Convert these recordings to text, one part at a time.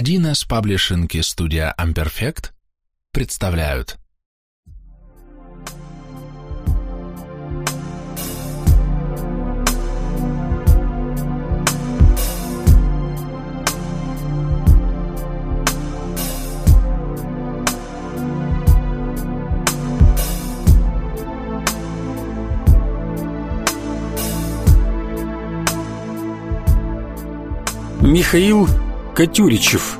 1С паблишинг и студия Amperfect представляют. Михаил Катюричев.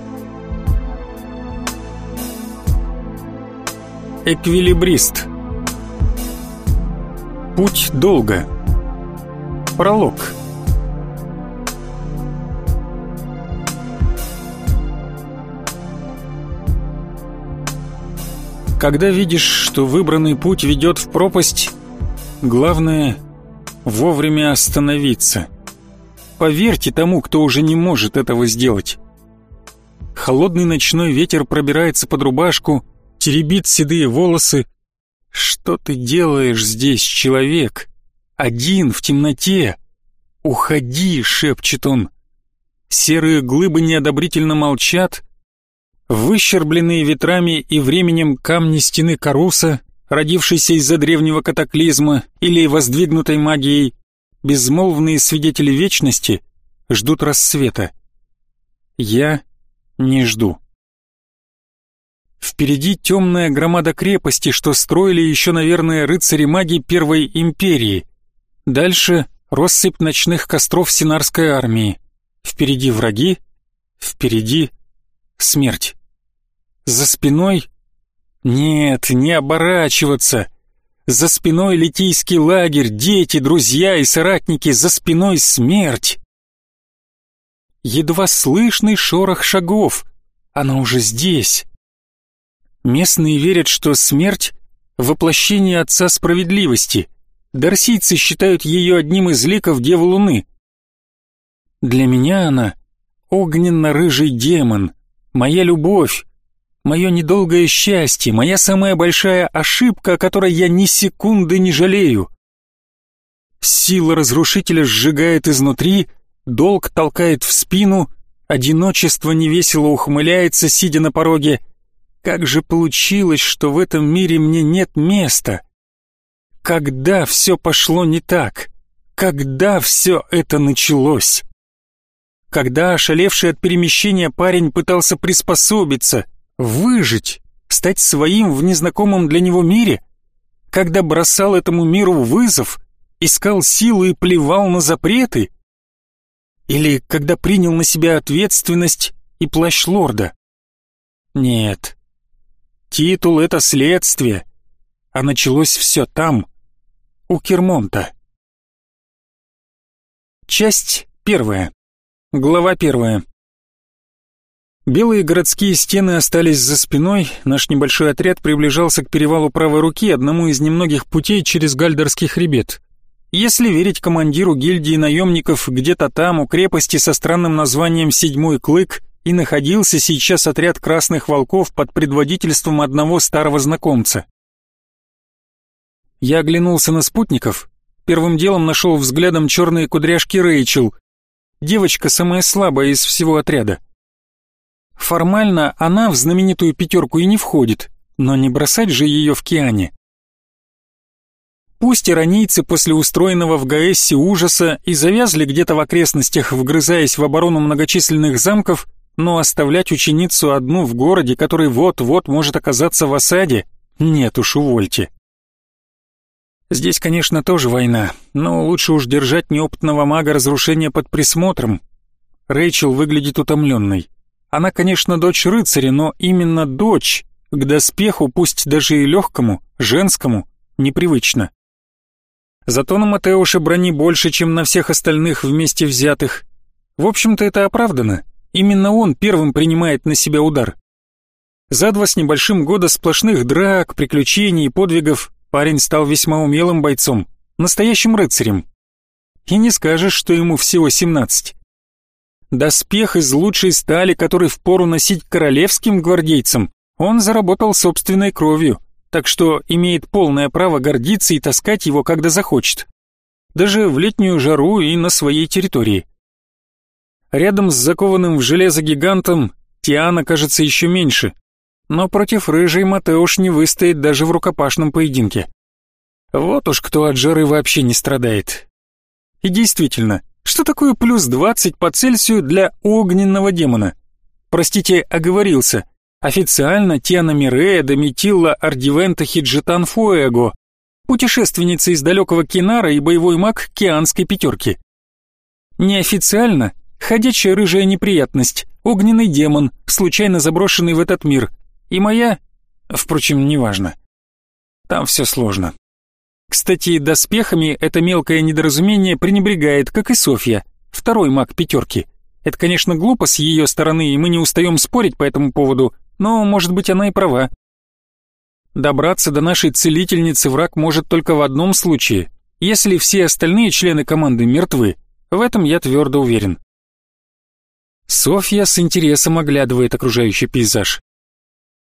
Эквилибрист. Путь долго. Пролог. Когда видишь, что выбранный путь ведет в пропасть, главное — вовремя остановиться — Поверьте тому, кто уже не может этого сделать. Холодный ночной ветер пробирается под рубашку, теребит седые волосы. Что ты делаешь здесь, человек? Один в темноте. Уходи, шепчет он. Серые глыбы неодобрительно молчат. Выщербленные ветрами и временем камни стены Каруса, родившейся из-за древнего катаклизма или воздвигнутой магией, безмолвные свидетели вечности ждут рассвета. Я не жду. Впереди темная громада крепости, что строили еще, наверное, рыцари маги Первой Империи. Дальше россыпь ночных костров Синарской армии. Впереди враги, впереди смерть. За спиной... Нет, не оборачиваться. За спиной литийский лагерь, дети, друзья и соратники, за спиной смерть. Едва слышный шорох шагов. Она уже здесь. Местные верят, что смерть — воплощение Отца Справедливости. Дарсийцы считают ее одним из ликов Девы Луны. Для меня она — огненно-рыжий демон, моя любовь, мое недолгое счастье, моя самая большая ошибка, о которой я ни секунды не жалею. Сила разрушителя сжигает изнутри, долг толкает в спину, одиночество невесело ухмыляется, сидя на пороге. Как же получилось, что в этом мире мне нет места? Когда все пошло не так? Когда все это началось? Когда ошалевший от перемещения парень пытался приспособиться, Выжить, стать своим в незнакомом для него мире, когда бросал этому миру вызов, искал силы и плевал на запреты? Или когда принял на себя ответственность и плащ лорда? Нет. Титул — это следствие, а началось все там, у Кермонта. Часть первая. Глава первая. Белые городские стены остались за спиной, наш небольшой отряд приближался к перевалу правой руки, одному из немногих путей через Гальдерский хребет. Если верить командиру гильдии наемников, где-то там, у крепости со странным названием «Седьмой клык», и находился сейчас отряд красных волков под предводительством одного старого знакомца. Я оглянулся на спутников, первым делом нашел взглядом черные кудряшки Рэйчел. Девочка самая слабая из всего отряда. Формально она в знаменитую пятерку и не входит, но не бросать же ее в Киане. Пусть иронийцы после устроенного в Гаэссе ужаса и завязли где-то в окрестностях, вгрызаясь в оборону многочисленных замков, но оставлять ученицу одну в городе, который вот-вот может оказаться в осаде, нет уж, увольте. Здесь, конечно, тоже война, но лучше уж держать неопытного мага разрушения под присмотром. Рэйчел выглядит утомленной. Она, конечно, дочь рыцаря, но именно дочь к доспеху, пусть даже и легкому, женскому, непривычно. Зато на Матеуше брони больше, чем на всех остальных вместе взятых. В общем-то, это оправдано. Именно он первым принимает на себя удар. За два с небольшим года сплошных драк, приключений и подвигов парень стал весьма умелым бойцом, настоящим рыцарем. И не скажешь, что ему всего семнадцать. Доспех из лучшей стали, который впору носить королевским гвардейцам, он заработал собственной кровью, так что имеет полное право гордиться и таскать его, когда захочет. Даже в летнюю жару и на своей территории. Рядом с закованным в железо гигантом Тиана, кажется, еще меньше. Но против рыжей Матеуш не выстоит даже в рукопашном поединке. Вот уж кто от жары вообще не страдает. И действительно, что такое плюс 20 по Цельсию для огненного демона? Простите, оговорился. Официально Тиана Мирея Дометилла Ардивента Хиджитан Фуэго, путешественница из далекого Кинара и боевой маг Кианской пятерки. Неофициально ходячая рыжая неприятность, огненный демон, случайно заброшенный в этот мир. И моя... Впрочем, неважно. Там все сложно. Кстати, доспехами это мелкое недоразумение пренебрегает, как и Софья, второй маг пятерки. Это, конечно, глупо с ее стороны, и мы не устаем спорить по этому поводу, но, может быть, она и права. Добраться до нашей целительницы враг может только в одном случае, если все остальные члены команды мертвы. В этом я твердо уверен. Софья с интересом оглядывает окружающий пейзаж.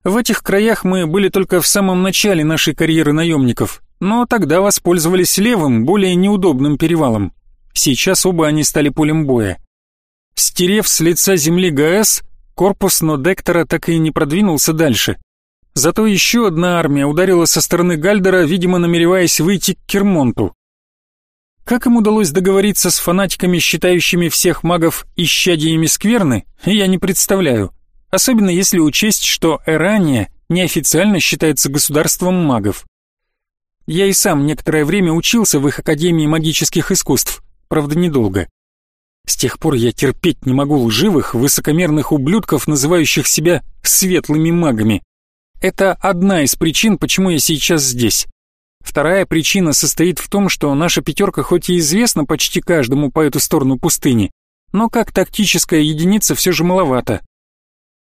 В этих краях мы были только в самом начале нашей карьеры наемников, но тогда воспользовались левым, более неудобным перевалом. Сейчас оба они стали полем боя. Стерев с лица земли ГС, корпус Нодектора так и не продвинулся дальше. Зато еще одна армия ударила со стороны Гальдера, видимо, намереваясь выйти к Кермонту. Как им удалось договориться с фанатиками, считающими всех магов исчадиями скверны, я не представляю. Особенно если учесть, что Эрания неофициально считается государством магов. Я и сам некоторое время учился в их Академии магических искусств, правда недолго. С тех пор я терпеть не могу лживых, высокомерных ублюдков, называющих себя светлыми магами. Это одна из причин, почему я сейчас здесь. Вторая причина состоит в том, что наша пятерка хоть и известна почти каждому по эту сторону пустыни, но как тактическая единица все же маловато.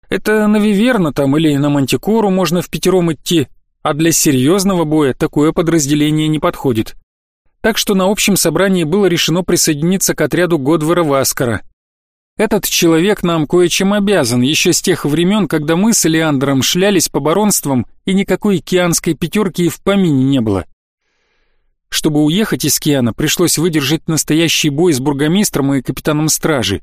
Это на Виверна там или на Мантикору можно в пятером идти, а для серьезного боя такое подразделение не подходит так что на общем собрании было решено присоединиться к отряду Годвера Васкара. Этот человек нам кое-чем обязан, еще с тех времен, когда мы с Элеандром шлялись по баронствам, и никакой кианской пятерки и в помине не было. Чтобы уехать из Киана, пришлось выдержать настоящий бой с бургомистром и капитаном стражи.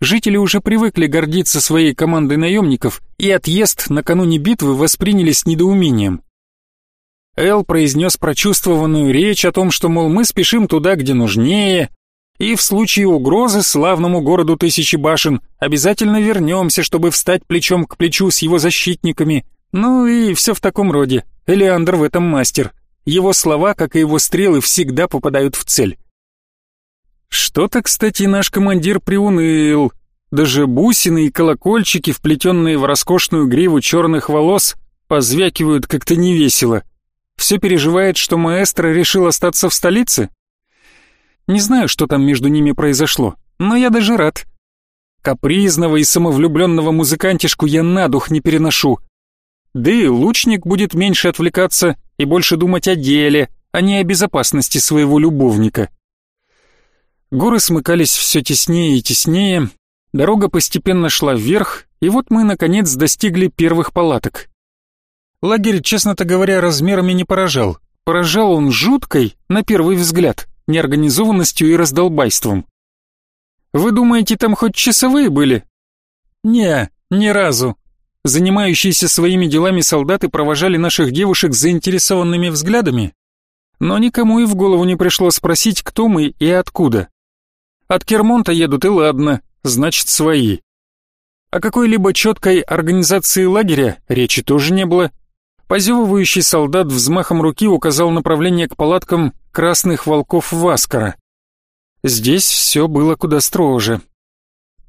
Жители уже привыкли гордиться своей командой наемников, и отъезд накануне битвы восприняли с недоумением. Эл произнес прочувствованную речь о том, что, мол, мы спешим туда, где нужнее, и в случае угрозы славному городу Тысячи Башен обязательно вернемся, чтобы встать плечом к плечу с его защитниками. Ну и все в таком роде. Элеандр в этом мастер. Его слова, как и его стрелы, всегда попадают в цель. Что-то, кстати, наш командир приуныл. Даже бусины и колокольчики, вплетенные в роскошную гриву черных волос, позвякивают как-то невесело. Все переживает, что маэстро решил остаться в столице? Не знаю, что там между ними произошло, но я даже рад. Капризного и самовлюбленного музыкантишку я на дух не переношу. Да и лучник будет меньше отвлекаться и больше думать о деле, а не о безопасности своего любовника. Горы смыкались все теснее и теснее, дорога постепенно шла вверх, и вот мы, наконец, достигли первых палаток. Лагерь, честно-то говоря, размерами не поражал. Поражал он жуткой, на первый взгляд, неорганизованностью и раздолбайством. Вы думаете, там хоть часовые были? Не, ни разу. Занимающиеся своими делами солдаты провожали наших девушек заинтересованными взглядами, но никому и в голову не пришло спросить, кто мы и откуда. От Кермонта едут и ладно, значит свои. О какой-либо четкой организации лагеря речи тоже не было, Позевывающий солдат взмахом руки указал направление к палаткам красных волков Васкара. Здесь все было куда строже.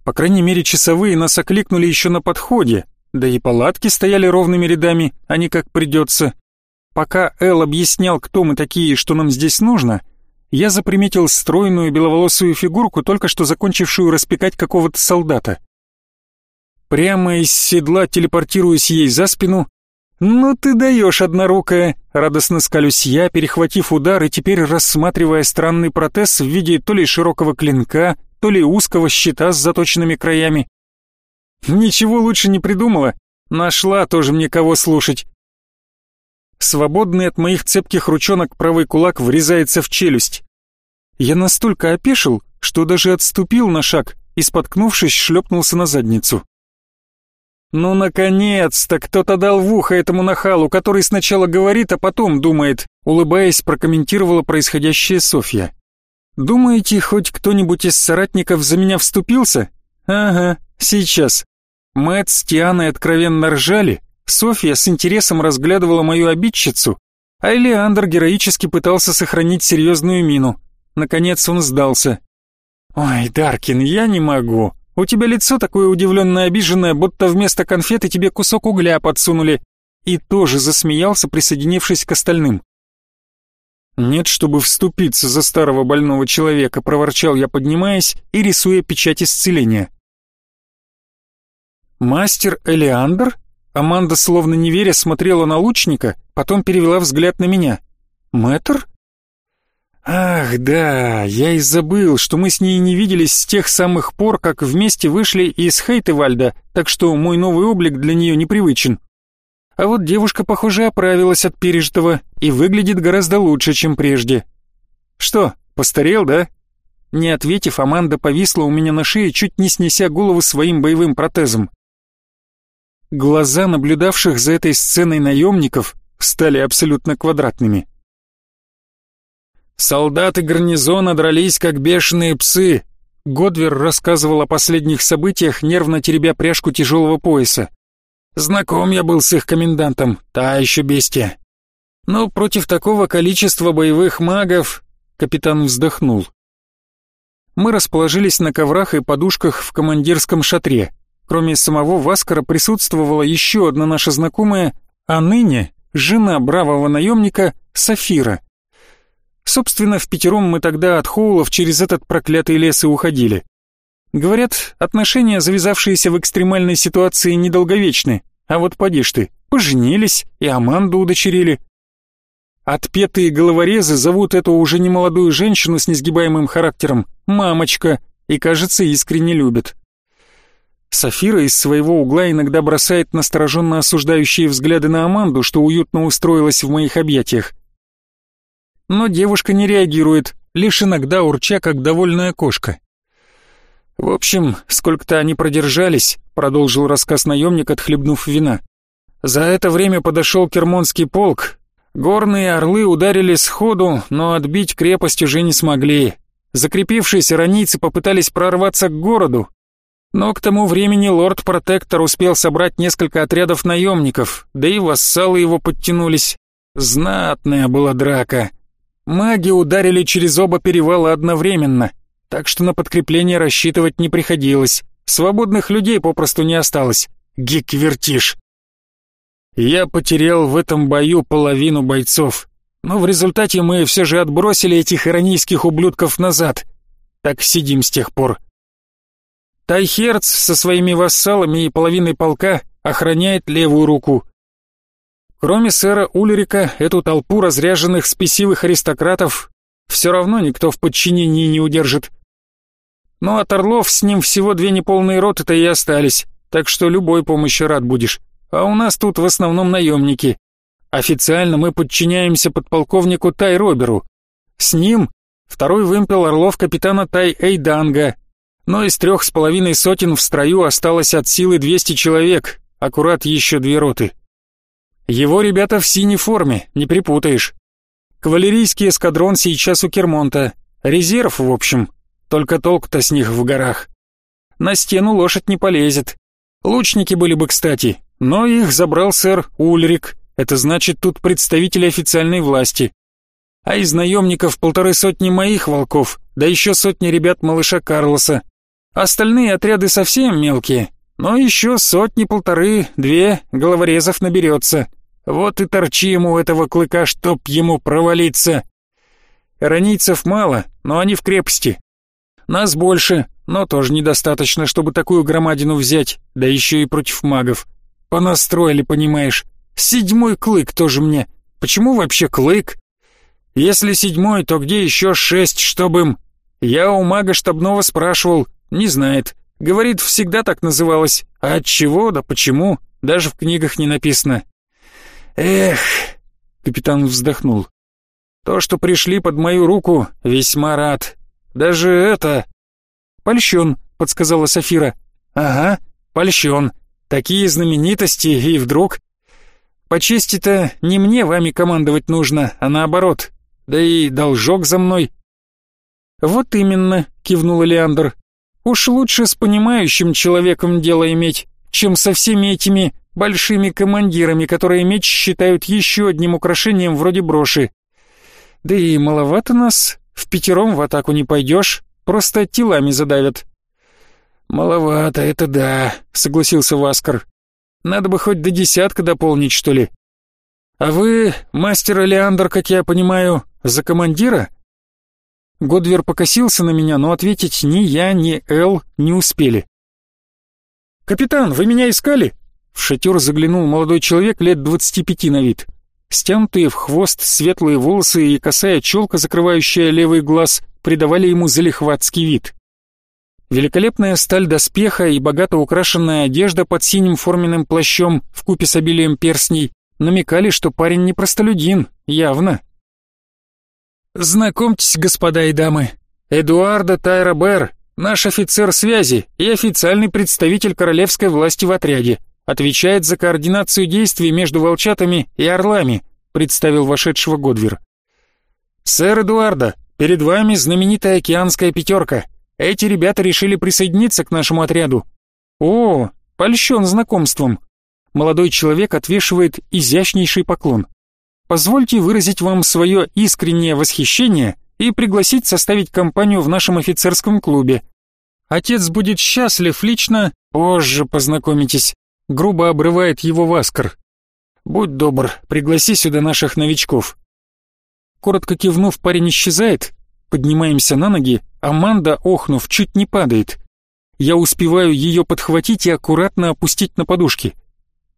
По крайней мере, часовые нас окликнули еще на подходе, да и палатки стояли ровными рядами, а не как придется. Пока Эл объяснял, кто мы такие и что нам здесь нужно, я заприметил стройную беловолосую фигурку, только что закончившую распекать какого-то солдата. Прямо из седла телепортируясь ей за спину, «Ну ты даешь, однорукая!» — радостно скалюсь я, перехватив удар и теперь рассматривая странный протез в виде то ли широкого клинка, то ли узкого щита с заточенными краями. «Ничего лучше не придумала. Нашла тоже мне кого слушать». Свободный от моих цепких ручонок правый кулак врезается в челюсть. Я настолько опешил, что даже отступил на шаг и, споткнувшись, шлепнулся на задницу. Ну, наконец-то кто-то дал в ухо этому нахалу, который сначала говорит, а потом думает, улыбаясь, прокомментировала происходящее Софья. Думаете, хоть кто-нибудь из соратников за меня вступился? Ага, сейчас. Мэтт с Тианой откровенно ржали, Софья с интересом разглядывала мою обидчицу, а Элеандр героически пытался сохранить серьезную мину. Наконец он сдался. «Ой, Даркин, я не могу. У тебя лицо такое удивленное обиженное, будто вместо конфеты тебе кусок угля подсунули». И тоже засмеялся, присоединившись к остальным. «Нет, чтобы вступиться за старого больного человека», — проворчал я, поднимаясь и рисуя печать исцеления. «Мастер Элеандр?» Аманда, словно не веря, смотрела на лучника, потом перевела взгляд на меня. «Мэтр?» Ах, да, я и забыл, что мы с ней не виделись с тех самых пор, как вместе вышли из Хейтевальда, так что мой новый облик для нее непривычен. А вот девушка, похоже, оправилась от пережитого и выглядит гораздо лучше, чем прежде. Что, постарел, да? Не ответив, Аманда повисла у меня на шее, чуть не снеся голову своим боевым протезом. Глаза наблюдавших за этой сценой наемников стали абсолютно квадратными. Солдаты гарнизона дрались как бешеные псы. Годвер рассказывал о последних событиях, нервно теребя пряжку тяжелого пояса. Знаком я был с их комендантом, та еще бестия. Но против такого количества боевых магов капитан вздохнул. Мы расположились на коврах и подушках в командирском шатре. Кроме самого Васкара присутствовала еще одна наша знакомая, а ныне жена бравого наемника Сафира. Собственно, в пятером мы тогда от Хоулов через этот проклятый лес и уходили. Говорят, отношения, завязавшиеся в экстремальной ситуации, недолговечны. А вот поди ж ты, поженились и Аманду удочерили. Отпетые головорезы зовут эту уже немолодую женщину с несгибаемым характером «мамочка» и, кажется, искренне любят. Сафира из своего угла иногда бросает настороженно осуждающие взгляды на Аманду, что уютно устроилась в моих объятиях но девушка не реагирует, лишь иногда урча, как довольная кошка. «В общем, сколько-то они продержались», — продолжил рассказ наемник, отхлебнув вина. «За это время подошел Кермонский полк. Горные орлы ударили сходу, но отбить крепость уже не смогли. Закрепившиеся ранийцы попытались прорваться к городу, но к тому времени лорд-протектор успел собрать несколько отрядов наемников, да и вассалы его подтянулись. Знатная была драка. Маги ударили через оба перевала одновременно, так что на подкрепление рассчитывать не приходилось. Свободных людей попросту не осталось. Гик-вертиш. Я потерял в этом бою половину бойцов, но в результате мы все же отбросили этих иронийских ублюдков назад. Так сидим с тех пор. Тайхерц со своими вассалами и половиной полка охраняет левую руку, Кроме сэра Ульрика, эту толпу разряженных спесивых аристократов все равно никто в подчинении не удержит. Ну, от Орлов с ним всего две неполные роты-то и остались, так что любой помощи рад будешь. А у нас тут в основном наемники. Официально мы подчиняемся подполковнику Тай Роберу. С ним второй вымпел Орлов капитана Тай Эйданга, но из трех с половиной сотен в строю осталось от силы 200 человек, аккурат еще две роты. Его ребята в синей форме, не припутаешь. Кавалерийский эскадрон сейчас у Кермонта. Резерв, в общем. Только толк-то с них в горах. На стену лошадь не полезет. Лучники были бы кстати, но их забрал сэр Ульрик. Это значит, тут представители официальной власти. А из наемников полторы сотни моих волков, да еще сотни ребят малыша Карлоса. Остальные отряды совсем мелкие, но еще сотни-полторы, две головорезов наберется. Вот и торчи ему этого клыка, чтоб ему провалиться. Ранийцев мало, но они в крепости. Нас больше, но тоже недостаточно, чтобы такую громадину взять, да еще и против магов. Понастроили, понимаешь. Седьмой клык тоже мне. Почему вообще клык? Если седьмой, то где еще шесть, чтобы им... Я у мага штабного спрашивал, не знает. Говорит, всегда так называлось. А от чего, да почему, даже в книгах не написано. Эх, капитан вздохнул. То, что пришли под мою руку, весьма рад. Даже это... Польщен, подсказала Сафира. Ага, польщен. Такие знаменитости, и вдруг... По чести-то не мне вами командовать нужно, а наоборот. Да и должок за мной. Вот именно, кивнул Леандр. Уж лучше с понимающим человеком дело иметь, чем со всеми этими большими командирами, которые меч считают еще одним украшением вроде броши. Да и маловато нас, в пятером в атаку не пойдешь, просто телами задавят. «Маловато, это да», — согласился Васкар. «Надо бы хоть до десятка дополнить, что ли». «А вы, мастер Элеандр, как я понимаю, за командира?» Годвер покосился на меня, но ответить ни я, ни Эл не успели. «Капитан, вы меня искали?» В шатер заглянул молодой человек лет двадцати пяти на вид. Стянутые в хвост светлые волосы и косая челка, закрывающая левый глаз, придавали ему залихватский вид. Великолепная сталь доспеха и богато украшенная одежда под синим форменным плащом в купе с обилием перстней намекали, что парень не простолюдин, явно. Знакомьтесь, господа и дамы, Эдуарда Тайра Бэр, наш офицер связи и официальный представитель королевской власти в отряде, отвечает за координацию действий между волчатами и орлами, представил вошедшего Годвир. Сэр Эдуарда, перед вами знаменитая океанская пятерка — эти ребята решили присоединиться к нашему отряду. О, польщен знакомством. Молодой человек отвешивает изящнейший поклон. Позвольте выразить вам свое искреннее восхищение и пригласить составить компанию в нашем офицерском клубе. Отец будет счастлив лично, позже познакомитесь. Грубо обрывает его Васкар. Будь добр, пригласи сюда наших новичков. Коротко кивнув, парень исчезает, Поднимаемся на ноги, Аманда, охнув, чуть не падает. Я успеваю ее подхватить и аккуратно опустить на подушки.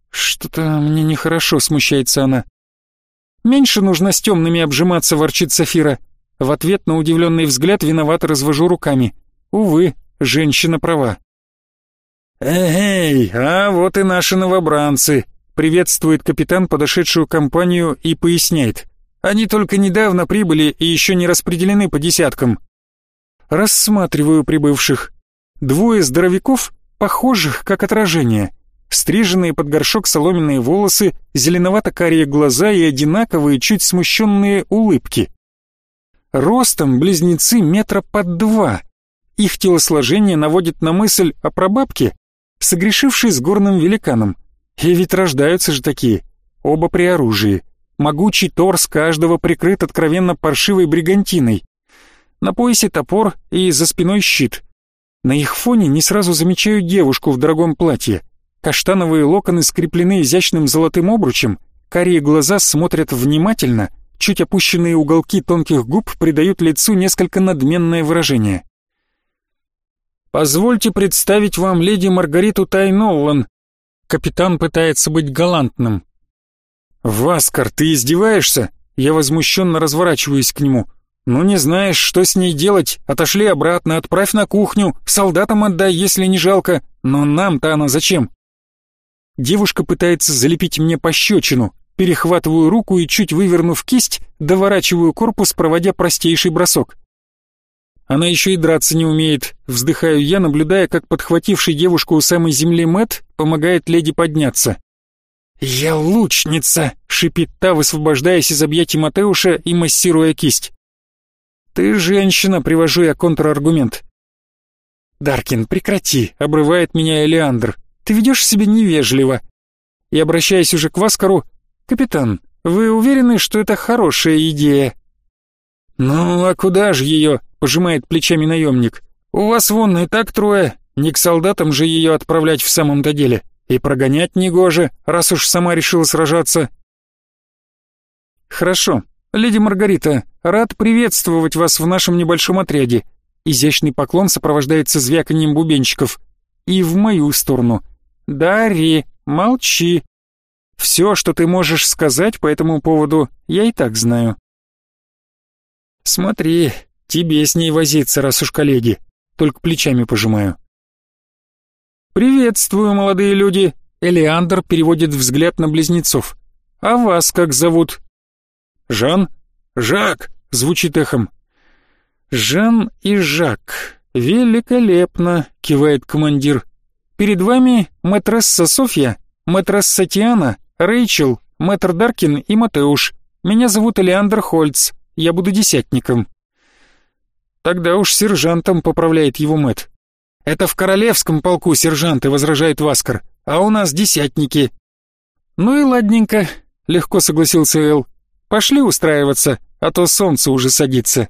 Что-то мне нехорошо, смущается она. Меньше нужно с темными обжиматься, ворчит Сафира. В ответ на удивленный взгляд виновато развожу руками. Увы, женщина права. «Эй, а вот и наши новобранцы», — приветствует капитан подошедшую компанию и поясняет. Они только недавно прибыли и еще не распределены по десяткам. Рассматриваю прибывших. Двое здоровяков, похожих как отражение. Стриженные под горшок соломенные волосы, зеленовато-карие глаза и одинаковые, чуть смущенные улыбки. Ростом близнецы метра под два. Их телосложение наводит на мысль о прабабке, согрешившей с горным великаном. И ведь рождаются же такие, оба при оружии. Могучий торс каждого прикрыт откровенно паршивой бригантиной. На поясе топор и за спиной щит. На их фоне не сразу замечаю девушку в дорогом платье. Каштановые локоны скреплены изящным золотым обручем, карие глаза смотрят внимательно, чуть опущенные уголки тонких губ придают лицу несколько надменное выражение. «Позвольте представить вам леди Маргариту Тайноллан». Капитан пытается быть галантным, «Васкар, ты издеваешься?» Я возмущенно разворачиваюсь к нему. «Ну не знаешь, что с ней делать? Отошли обратно, отправь на кухню, солдатам отдай, если не жалко. Но нам-то она зачем?» Девушка пытается залепить мне пощечину. Перехватываю руку и, чуть вывернув кисть, доворачиваю корпус, проводя простейший бросок. Она еще и драться не умеет. Вздыхаю я, наблюдая, как подхвативший девушку у самой земли Мэт помогает леди подняться. «Я лучница!» — шипит та, высвобождаясь из объятий Матеуша и массируя кисть. «Ты женщина», — привожу я контраргумент. «Даркин, прекрати», — обрывает меня Элеандр. «Ты ведешь себя невежливо». И обращаясь уже к Васкару, «Капитан, вы уверены, что это хорошая идея?» «Ну, а куда же ее?» — пожимает плечами наемник. «У вас вон и так трое, не к солдатам же ее отправлять в самом-то деле». И прогонять негоже, раз уж сама решила сражаться. Хорошо. Леди Маргарита, рад приветствовать вас в нашем небольшом отряде. Изящный поклон сопровождается звяканием бубенчиков. И в мою сторону. Дарри, молчи. Все, что ты можешь сказать по этому поводу, я и так знаю. Смотри, тебе с ней возиться, раз уж коллеги. Только плечами пожимаю. «Приветствую, молодые люди!» Элеандр переводит взгляд на близнецов. «А вас как зовут?» «Жан?» «Жак!» — звучит эхом. «Жан и Жак. Великолепно!» — кивает командир. Перед вами мэтресса Софья, мэтресса Тиана, Рэйчел, мэтр Даркин и Матеуш. Меня зовут Элеандр Хольц, я буду десятником». «Тогда уж сержантом», — поправляет его Мэт. «Это в королевском полку сержанты», — возражает Васкар, «а у нас десятники». «Ну и ладненько», — легко согласился Эл. «Пошли устраиваться, а то солнце уже садится».